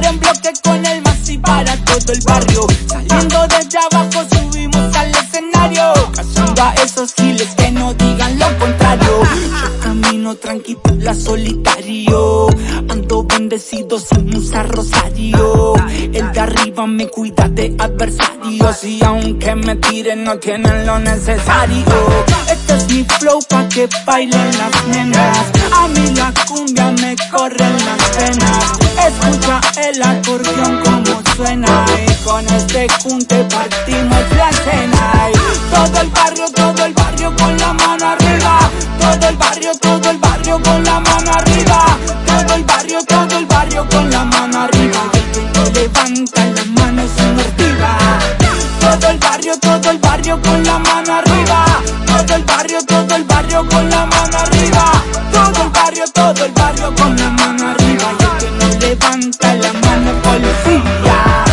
que con el y para todo el barrio. Saliendo desde abajo subimos al escenario. Cazando esos giles que no digan lo contrario. Yo camino tranquilo, la solitario. Ando bendecido sin usar rosario. El de arriba me cuida de adversarios. Y aunque me tiren, no tienen lo necesario. Este es mi flow pa' que bailen las nenas. A mí la cumbia me corre en las venas. Escucha el acordeón como suena Y con este junte partimos la escena y Todo el barrio, todo el barrio con la mano arriba. Todo el barrio, todo el barrio con la mano arriba. Todo el barrio, todo el barrio con la mano arriba. Y levanta la mano sin ortiga Todo el barrio, todo el barrio con la mano arriba. Todo el barrio, todo el barrio con la mano arriba. Todo el barrio, todo el barrio con la mano arriba policía.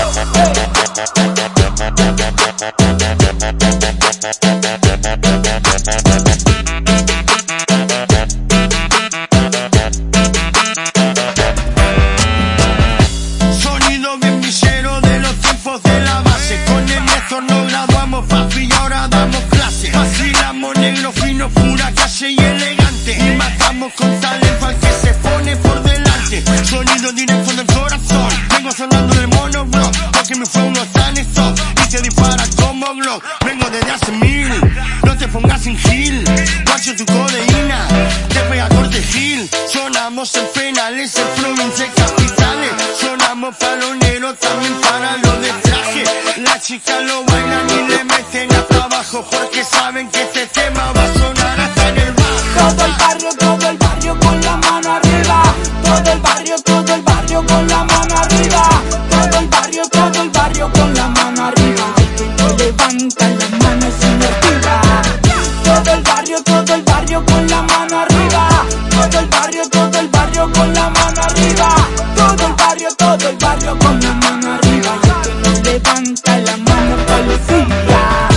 Sonido bien visero de los tiempos de la base. Con el esto nos graduamos papi y ahora damos clase. Vacilamos negro fino, pura calle y elegante. No en stop. Y se dispara como Glock. Vengo desde hace mil. No te pongas sin gil. Guacho tu codeína. Te pega corte gil. Sonamos en penales, en provincias capitales. Sonamos paloneros también para los de traje. Las chicas lo bailan Andalucía.